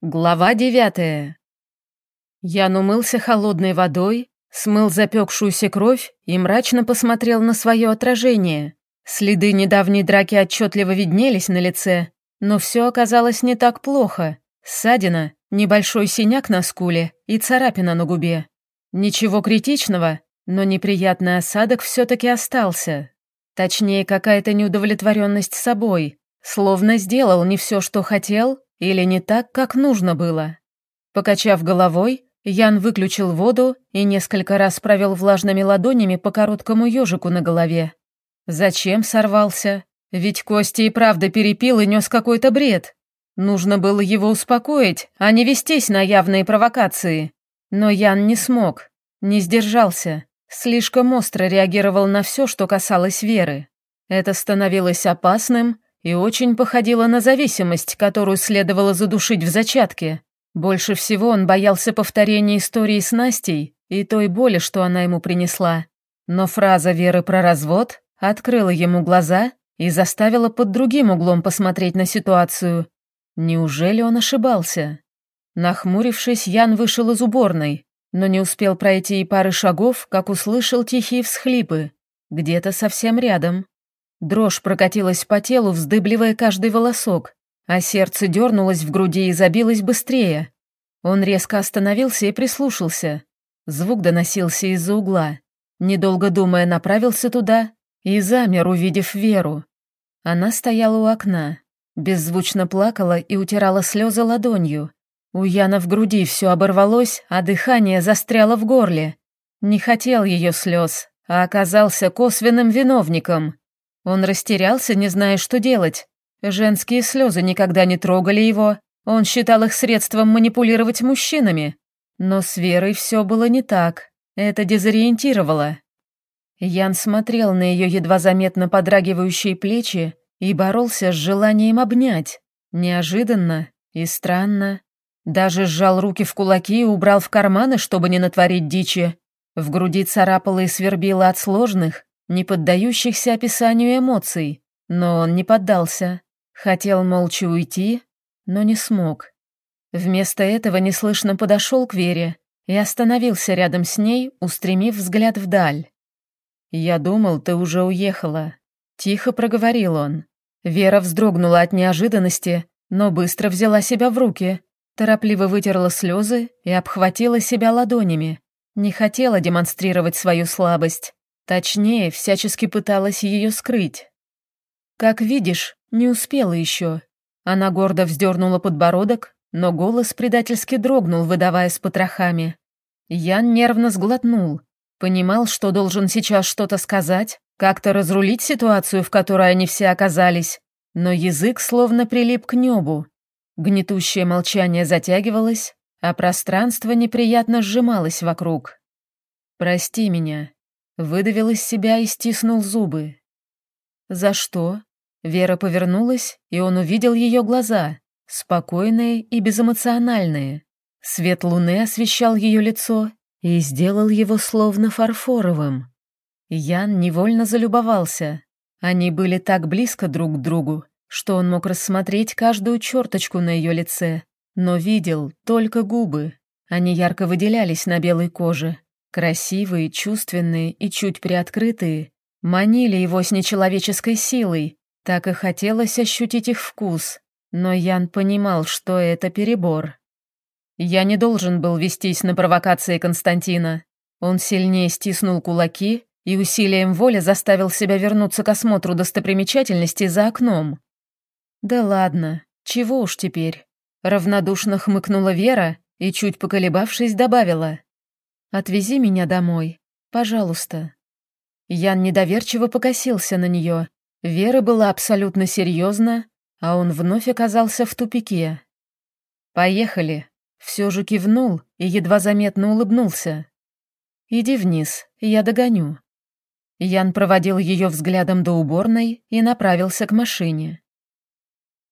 Глава девятая. Ян умылся холодной водой, смыл запекшуюся кровь и мрачно посмотрел на свое отражение. Следы недавней драки отчетливо виднелись на лице, но все оказалось не так плохо. Ссадина, небольшой синяк на скуле и царапина на губе. Ничего критичного, но неприятный осадок все-таки остался. Точнее, какая-то неудовлетворенность собой, словно сделал не все, что хотел, или не так, как нужно было. Покачав головой, Ян выключил воду и несколько раз провел влажными ладонями по короткому ежику на голове. Зачем сорвался? Ведь Костя и правда перепил и нес какой-то бред. Нужно было его успокоить, а не вестись на явные провокации. Но Ян не смог, не сдержался, слишком остро реагировал на все, что касалось Веры. Это становилось опасным, и очень походила на зависимость, которую следовало задушить в зачатке. Больше всего он боялся повторения истории с Настей и той боли, что она ему принесла. Но фраза Веры про развод открыла ему глаза и заставила под другим углом посмотреть на ситуацию. Неужели он ошибался? Нахмурившись, Ян вышел из уборной, но не успел пройти и пары шагов, как услышал тихие всхлипы. Где-то совсем рядом. Дрожь прокатилась по телу, вздыбливая каждый волосок, а сердце дернулось в груди и забилось быстрее. Он резко остановился и прислушался. Звук доносился из-за угла. Недолго думая, направился туда и замер, увидев Веру. Она стояла у окна, беззвучно плакала и утирала слезы ладонью. У Яна в груди все оборвалось, а дыхание застряло в горле. Не хотел ее слез, а оказался косвенным виновником. Он растерялся, не зная, что делать. Женские слезы никогда не трогали его, он считал их средством манипулировать мужчинами. Но с Верой все было не так, это дезориентировало. Ян смотрел на ее едва заметно подрагивающие плечи и боролся с желанием обнять. Неожиданно и странно. Даже сжал руки в кулаки и убрал в карманы, чтобы не натворить дичи. В груди царапало и свербило от сложных, не поддающихся описанию эмоций, но он не поддался. Хотел молча уйти, но не смог. Вместо этого неслышно подошел к Вере и остановился рядом с ней, устремив взгляд вдаль. «Я думал, ты уже уехала», — тихо проговорил он. Вера вздрогнула от неожиданности, но быстро взяла себя в руки, торопливо вытерла слезы и обхватила себя ладонями. Не хотела демонстрировать свою слабость. Точнее, всячески пыталась ее скрыть. Как видишь, не успела еще. Она гордо вздернула подбородок, но голос предательски дрогнул, выдавая с потрохами. Ян нервно сглотнул. Понимал, что должен сейчас что-то сказать, как-то разрулить ситуацию, в которой они все оказались, но язык словно прилип к небу. Гнетущее молчание затягивалось, а пространство неприятно сжималось вокруг. «Прости меня», Выдавил из себя и стиснул зубы. «За что?» Вера повернулась, и он увидел ее глаза, спокойные и безэмоциональные. Свет луны освещал ее лицо и сделал его словно фарфоровым. Ян невольно залюбовался. Они были так близко друг к другу, что он мог рассмотреть каждую черточку на ее лице, но видел только губы. Они ярко выделялись на белой коже, Красивые, чувственные и чуть приоткрытые, манили его с нечеловеческой силой, так и хотелось ощутить их вкус, но Ян понимал, что это перебор. Я не должен был вестись на провокации Константина. Он сильнее стиснул кулаки и усилием воли заставил себя вернуться к осмотру достопримечательностей за окном. «Да ладно, чего уж теперь?» Равнодушно хмыкнула Вера и, чуть поколебавшись, добавила. Отвези меня домой, пожалуйста». Ян недоверчиво покосился на нее. Вера была абсолютно серьезна, а он вновь оказался в тупике. «Поехали», — все же кивнул и едва заметно улыбнулся. «Иди вниз, я догоню». Ян проводил ее взглядом до уборной и направился к машине.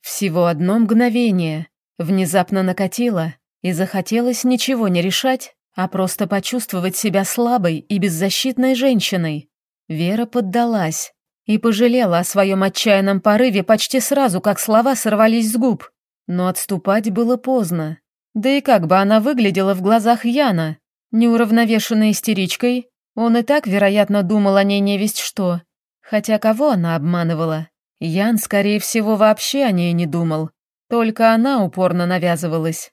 Всего одно мгновение внезапно накатило, и захотелось ничего не решать, а просто почувствовать себя слабой и беззащитной женщиной. Вера поддалась и пожалела о своем отчаянном порыве почти сразу, как слова сорвались с губ. Но отступать было поздно. Да и как бы она выглядела в глазах Яна? Неуравновешенной истеричкой? Он и так, вероятно, думал о ней не весть что. Хотя кого она обманывала? Ян, скорее всего, вообще о ней не думал. Только она упорно навязывалась.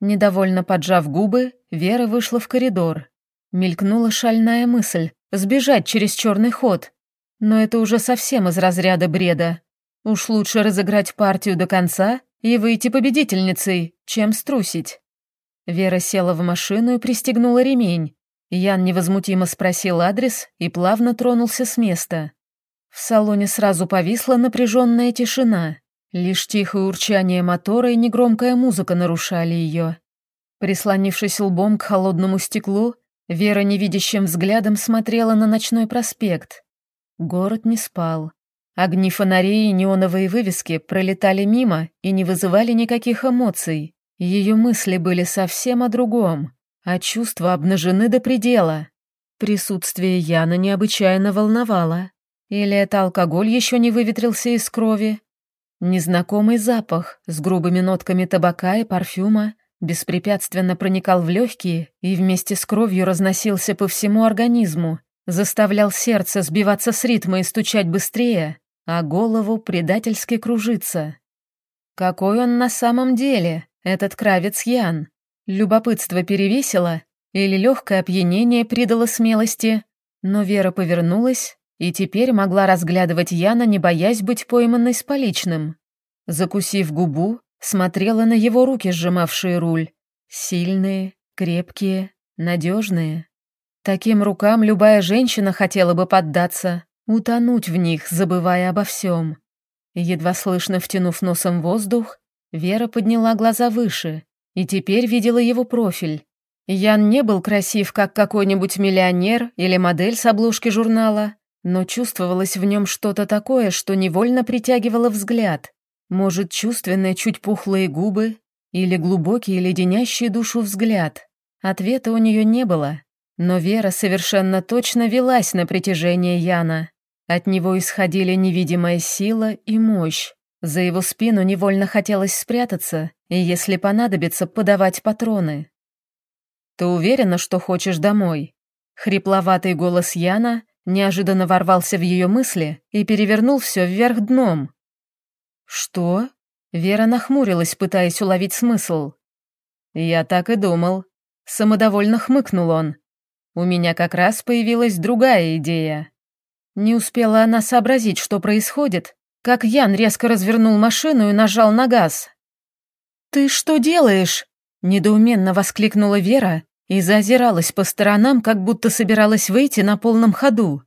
Недовольно поджав губы, Вера вышла в коридор. Мелькнула шальная мысль — сбежать через черный ход. Но это уже совсем из разряда бреда. Уж лучше разыграть партию до конца и выйти победительницей, чем струсить. Вера села в машину и пристегнула ремень. Ян невозмутимо спросил адрес и плавно тронулся с места. В салоне сразу повисла напряженная тишина. Лишь тихое урчание мотора и негромкая музыка нарушали ее. Прислонившись лбом к холодному стеклу, Вера невидящим взглядом смотрела на ночной проспект. Город не спал. Огни фонарей и неоновые вывески пролетали мимо и не вызывали никаких эмоций. Ее мысли были совсем о другом, а чувства обнажены до предела. Присутствие Яна необычайно волновало. Или это алкоголь еще не выветрился из крови? Незнакомый запах с грубыми нотками табака и парфюма беспрепятственно проникал в легкие и вместе с кровью разносился по всему организму, заставлял сердце сбиваться с ритма и стучать быстрее, а голову предательски кружиться. Какой он на самом деле, этот кравец Ян? Любопытство перевесило или легкое опьянение придало смелости? Но Вера повернулась и теперь могла разглядывать Яна, не боясь быть пойманной с поличным. Закусив губу, смотрела на его руки, сжимавшие руль. Сильные, крепкие, надежные. Таким рукам любая женщина хотела бы поддаться, утонуть в них, забывая обо всем. Едва слышно втянув носом воздух, Вера подняла глаза выше и теперь видела его профиль. Ян не был красив, как какой-нибудь миллионер или модель с обложки журнала, но чувствовалось в нем что-то такое, что невольно притягивало взгляд. Может, чувственные, чуть пухлые губы или глубокий, леденящий душу взгляд. Ответа у нее не было, но Вера совершенно точно велась на притяжение Яна. От него исходили невидимая сила и мощь. За его спину невольно хотелось спрятаться и, если понадобится, подавать патроны. «Ты уверена, что хочешь домой?» Хрипловатый голос Яна неожиданно ворвался в ее мысли и перевернул все вверх дном. «Что?» Вера нахмурилась, пытаясь уловить смысл. «Я так и думал». Самодовольно хмыкнул он, у меня как раз появилась другая идея. Не успела она сообразить, что происходит, как Ян резко развернул машину и нажал на газ. «Ты что делаешь?» – недоуменно воскликнула Вера и заозиралась по сторонам, как будто собиралась выйти на полном ходу.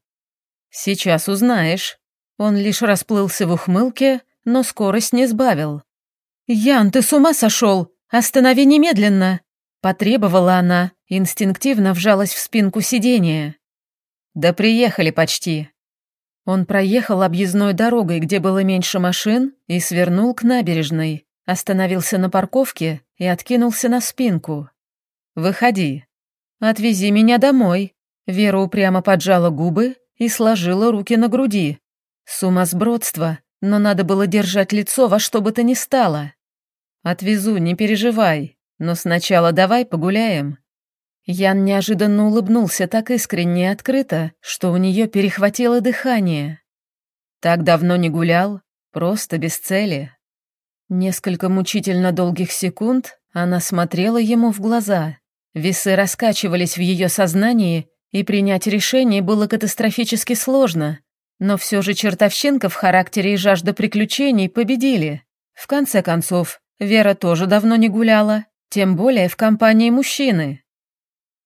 «Сейчас узнаешь». Он лишь расплылся в ухмылке, но скорость не сбавил. «Ян, ты с ума сошел? Останови немедленно!» Потребовала она, инстинктивно вжалась в спинку сидения. «Да приехали почти». Он проехал объездной дорогой, где было меньше машин, и свернул к набережной, остановился на парковке и откинулся на спинку. «Выходи. Отвези меня домой». Вера упрямо поджала губы и сложила руки на груди. Сумасбродство, но надо было держать лицо во что бы то ни стало. «Отвезу, не переживай», но сначала давай погуляем». Ян неожиданно улыбнулся так искренне и открыто, что у нее перехватило дыхание. Так давно не гулял, просто без цели. Несколько мучительно долгих секунд она смотрела ему в глаза. Весы раскачивались в ее сознании, и принять решение было катастрофически сложно. Но все же чертовщинка в характере и жажда приключений победили. В конце концов, Вера тоже давно не гуляла, тем более в компании мужчины.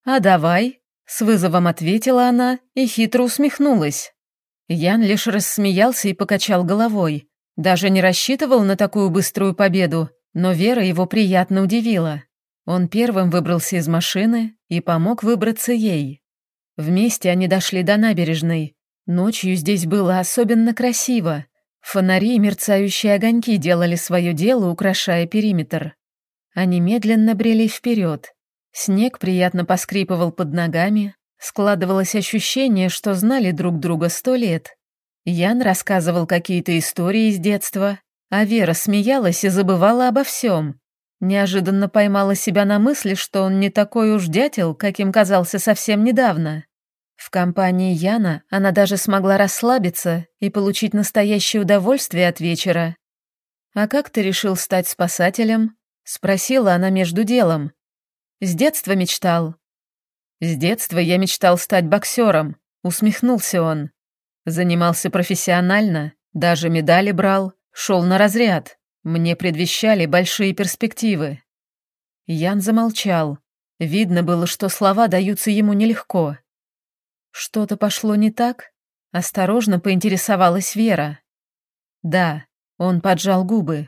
«А давай», — с вызовом ответила она и хитро усмехнулась. Ян лишь рассмеялся и покачал головой. Даже не рассчитывал на такую быструю победу, но Вера его приятно удивила. Он первым выбрался из машины и помог выбраться ей. Вместе они дошли до набережной. Ночью здесь было особенно красиво. Фонари и мерцающие огоньки делали свое дело, украшая периметр. Они медленно брели вперед. Снег приятно поскрипывал под ногами. Складывалось ощущение, что знали друг друга сто лет. Ян рассказывал какие-то истории из детства. а Вера смеялась и забывала обо всем. Неожиданно поймала себя на мысли, что он не такой уж дятел, каким казался совсем недавно. В компании Яна она даже смогла расслабиться и получить настоящее удовольствие от вечера. «А как ты решил стать спасателем?» — спросила она между делом. «С детства мечтал». «С детства я мечтал стать боксером», — усмехнулся он. Занимался профессионально, даже медали брал, шел на разряд. Мне предвещали большие перспективы. Ян замолчал. Видно было, что слова даются ему нелегко. Что-то пошло не так? Осторожно поинтересовалась Вера. Да, он поджал губы.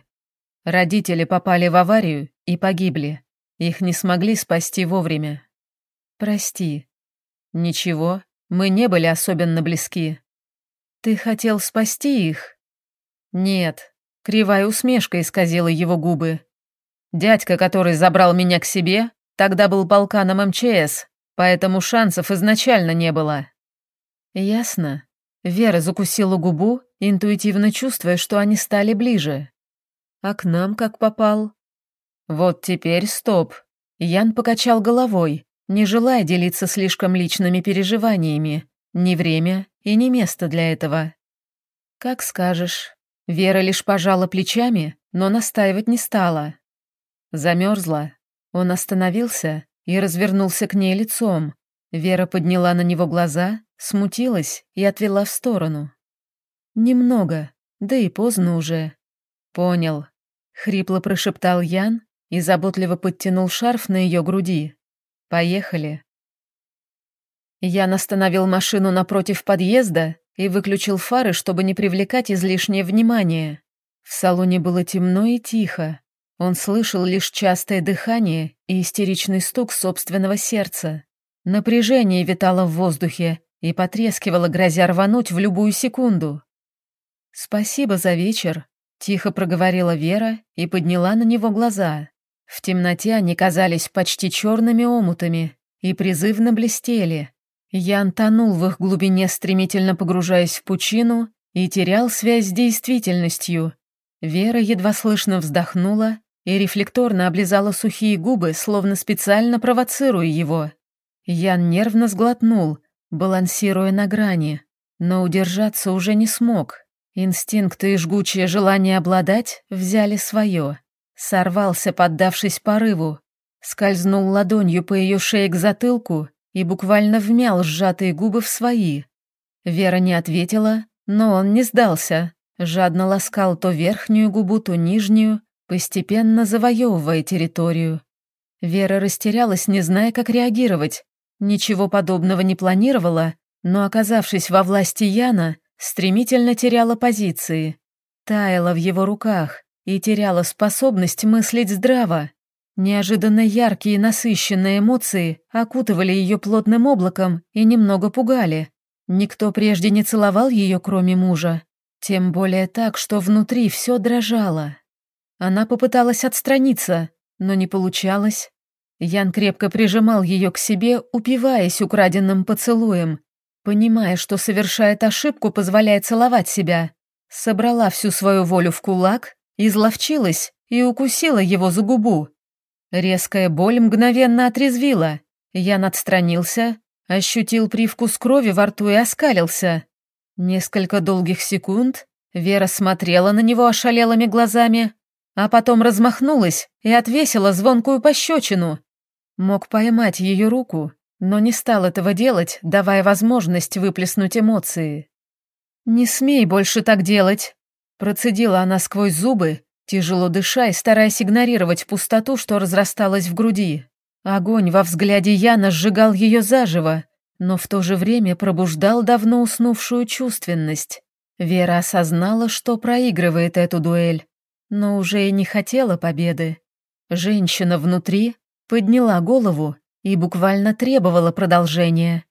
Родители попали в аварию и погибли. Их не смогли спасти вовремя. Прости. Ничего, мы не были особенно близки. Ты хотел спасти их? Нет. Кривая усмешка исказила его губы. Дядька, который забрал меня к себе, тогда был полканом МЧС, поэтому шансов изначально не было. Ясно. Вера закусила губу, интуитивно чувствуя, что они стали ближе. А к нам как попал? Вот теперь стоп. Ян покачал головой, не желая делиться слишком личными переживаниями. Ни время и ни место для этого. Как скажешь. Вера лишь пожала плечами, но настаивать не стала. Замерзла. Он остановился, и развернулся к ней лицом. Вера подняла на него глаза, смутилась и отвела в сторону. «Немного, да и поздно уже». «Понял», — хрипло прошептал Ян и заботливо подтянул шарф на ее груди. «Поехали». Ян остановил машину напротив подъезда и выключил фары, чтобы не привлекать излишнее внимание. В салоне было темно и тихо. Он слышал лишь частое дыхание и истеричный стук собственного сердца. Напряжение витало в воздухе и потрескивало, грозя рвануть в любую секунду. «Спасибо за вечер», — тихо проговорила Вера и подняла на него глаза. В темноте они казались почти черными омутами и призывно блестели. Ян тонул в их глубине, стремительно погружаясь в пучину, и терял связь с действительностью. Вера едва слышно вздохнула и рефлекторно облизала сухие губы, словно специально провоцируя его. Ян нервно сглотнул, балансируя на грани, но удержаться уже не смог. Инстинкты и жгучее желание обладать взяли свое. Сорвался, поддавшись порыву, скользнул ладонью по ее шее к затылку и буквально вмял сжатые губы в свои. Вера не ответила, но он не сдался, жадно ласкал то верхнюю губу, то нижнюю, постепенно завоевывая территорию. Вера растерялась, не зная, как реагировать. Ничего подобного не планировала, но, оказавшись во власти Яна, стремительно теряла позиции. Таяла в его руках и теряла способность мыслить здраво. Неожиданно яркие насыщенные эмоции окутывали ее плотным облаком и немного пугали. Никто прежде не целовал ее, кроме мужа. Тем более так, что внутри все дрожало. Она попыталась отстраниться, но не получалось. Ян крепко прижимал ее к себе, упиваясь украденным поцелуем, понимая, что совершает ошибку, позволяя целовать себя. Собрала всю свою волю в кулак, изловчилась и укусила его за губу. Резкая боль мгновенно отрезвила. Ян отстранился, ощутил привкус крови во рту и оскалился. Несколько долгих секунд Вера смотрела на него ошалелыми глазами, а потом размахнулась и отвесила звонкую пощечину. Мог поймать ее руку, но не стал этого делать, давая возможность выплеснуть эмоции. «Не смей больше так делать», — процедила она сквозь зубы, тяжело дыша и стараясь игнорировать пустоту, что разрасталась в груди. Огонь во взгляде Яна сжигал ее заживо, но в то же время пробуждал давно уснувшую чувственность. Вера осознала, что проигрывает эту дуэль но уже и не хотела победы. Женщина внутри подняла голову и буквально требовала продолжения.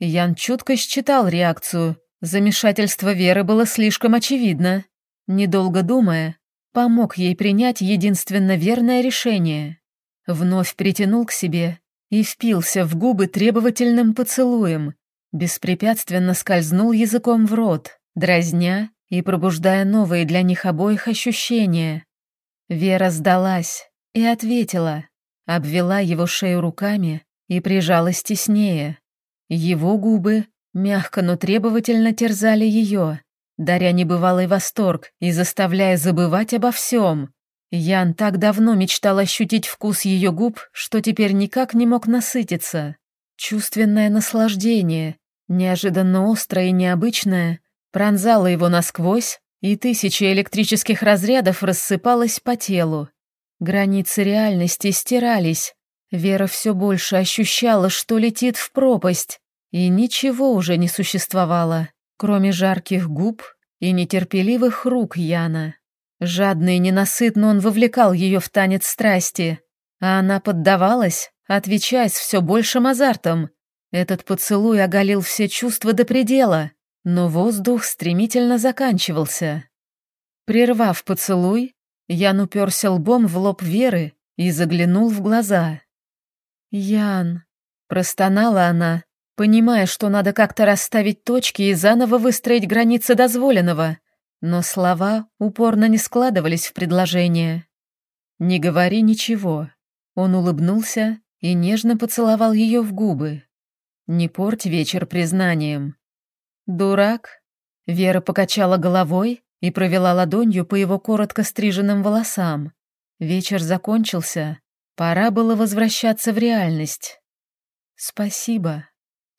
Ян чутко считал реакцию. Замешательство Веры было слишком очевидно. Недолго думая, помог ей принять единственно верное решение. Вновь притянул к себе и впился в губы требовательным поцелуем, беспрепятственно скользнул языком в рот, дразня и пробуждая новые для них обоих ощущения. Вера сдалась и ответила, обвела его шею руками и прижалась теснее. Его губы мягко, но требовательно терзали ее, даря небывалый восторг и заставляя забывать обо всем. Ян так давно мечтал ощутить вкус ее губ, что теперь никак не мог насытиться. Чувственное наслаждение, неожиданно острое и необычное, пронзало его насквозь, и тысячи электрических разрядов рассыпалось по телу. Границы реальности стирались. Вера все больше ощущала, что летит в пропасть, и ничего уже не существовало, кроме жарких губ и нетерпеливых рук Яна. Жадно и ненасытно он вовлекал ее в танец страсти, а она поддавалась, отвечая с все большим азартом. Этот поцелуй оголил все чувства до предела, но воздух стремительно заканчивался. Прервав поцелуй, Ян уперся лбом в лоб Веры и заглянул в глаза. «Ян», — простонала она, понимая, что надо как-то расставить точки и заново выстроить границы дозволенного, но слова упорно не складывались в предложение. «Не говори ничего», — он улыбнулся и нежно поцеловал ее в губы. «Не порть вечер признанием». «Дурак?» Вера покачала головой и провела ладонью по его коротко стриженным волосам. Вечер закончился, пора было возвращаться в реальность. «Спасибо».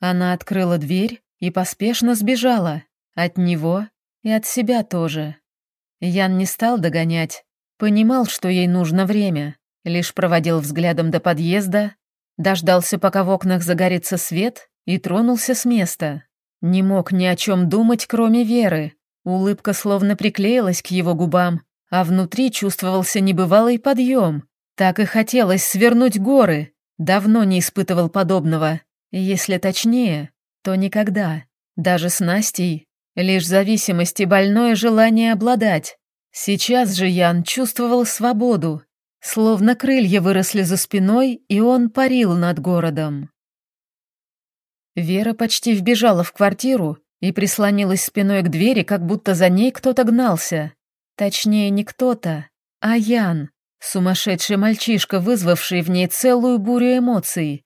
Она открыла дверь и поспешно сбежала. От него и от себя тоже. Ян не стал догонять, понимал, что ей нужно время, лишь проводил взглядом до подъезда, дождался, пока в окнах загорится свет, и тронулся с места. Не мог ни о чем думать, кроме Веры. Улыбка словно приклеилась к его губам, а внутри чувствовался небывалый подъем. Так и хотелось свернуть горы. Давно не испытывал подобного. Если точнее, то никогда. Даже с Настей. Лишь зависимость и больное желание обладать. Сейчас же Ян чувствовал свободу. Словно крылья выросли за спиной, и он парил над городом. Вера почти вбежала в квартиру и прислонилась спиной к двери, как будто за ней кто-то гнался. Точнее, не кто-то, а Ян, сумасшедший мальчишка, вызвавший в ней целую бурю эмоций.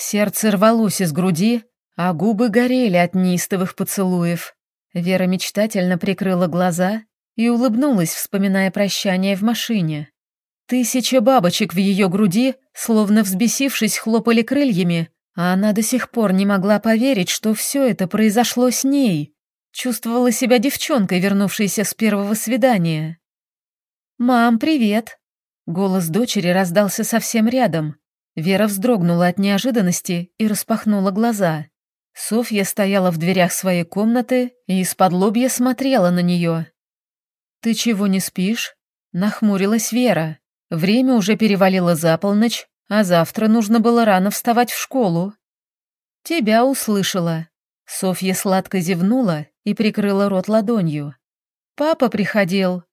Сердце рвалось из груди, а губы горели от неистовых поцелуев. Вера мечтательно прикрыла глаза и улыбнулась, вспоминая прощание в машине. Тысяча бабочек в ее груди, словно взбесившись, хлопали крыльями, а она до сих пор не могла поверить, что все это произошло с ней. Чувствовала себя девчонкой, вернувшейся с первого свидания. «Мам, привет!» Голос дочери раздался совсем рядом. Вера вздрогнула от неожиданности и распахнула глаза. Софья стояла в дверях своей комнаты и из-под лобья смотрела на нее. «Ты чего не спишь?» — нахмурилась Вера. Время уже перевалило за полночь, а завтра нужно было рано вставать в школу. Тебя услышала. Софья сладко зевнула и прикрыла рот ладонью. Папа приходил.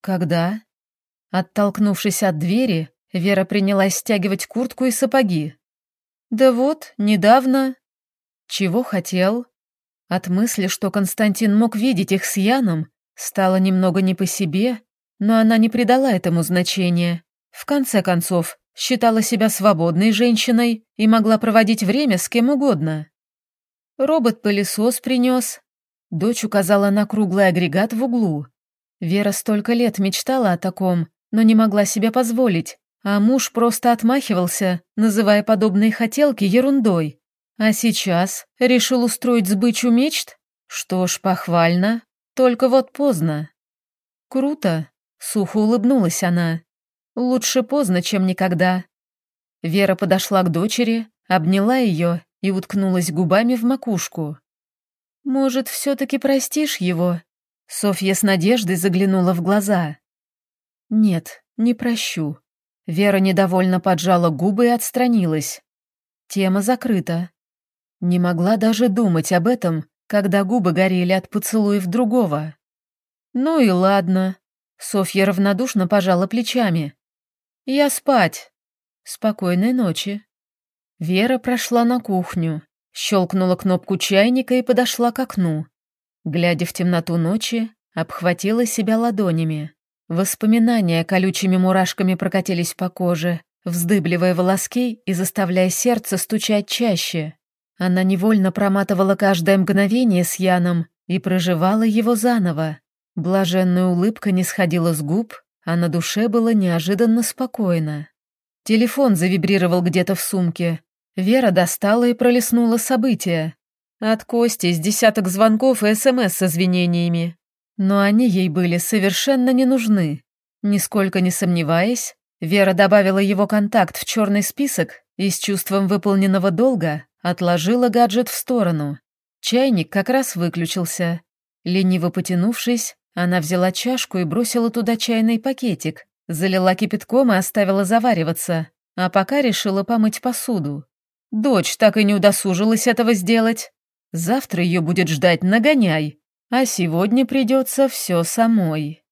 Когда? Оттолкнувшись от двери, Вера принялась стягивать куртку и сапоги. Да вот, недавно. Чего хотел? От мысли, что Константин мог видеть их с Яном, стало немного не по себе, но она не придала этому значения. В конце концов, считала себя свободной женщиной и могла проводить время с кем угодно. Робот-пылесос принес. Дочь указала на круглый агрегат в углу. Вера столько лет мечтала о таком, но не могла себе позволить, а муж просто отмахивался, называя подобные хотелки ерундой. А сейчас решил устроить сбычу мечт? Что ж, похвально, только вот поздно. Круто, сухо улыбнулась она. Лучше поздно, чем никогда. Вера подошла к дочери, обняла ее и уткнулась губами в макушку. «Может, все-таки простишь его?» Софья с надеждой заглянула в глаза. «Нет, не прощу». Вера недовольно поджала губы и отстранилась. Тема закрыта. Не могла даже думать об этом, когда губы горели от поцелуев другого. «Ну и ладно». Софья равнодушно пожала плечами. «Я спать. Спокойной ночи». Вера прошла на кухню, щелкнула кнопку чайника и подошла к окну. Глядя в темноту ночи, обхватила себя ладонями. Воспоминания колючими мурашками прокатились по коже, вздыбливая волоски и заставляя сердце стучать чаще. Она невольно проматывала каждое мгновение с Яном и проживала его заново. Блаженная улыбка не сходила с губ, а на душе было неожиданно спокойно. Телефон завибрировал где-то в сумке. Вера достала и пролистнула события. От Кости с десяток звонков и СМС с извинениями. Но они ей были совершенно не нужны. Нисколько не сомневаясь, Вера добавила его контакт в черный список и с чувством выполненного долга отложила гаджет в сторону. Чайник как раз выключился. Лениво потянувшись, она взяла чашку и бросила туда чайный пакетик, залила кипятком и оставила завариваться, а пока решила помыть посуду. Дочь так и не удосужилась этого сделать. Завтра ее будет ждать нагоняй, а сегодня придется все самой.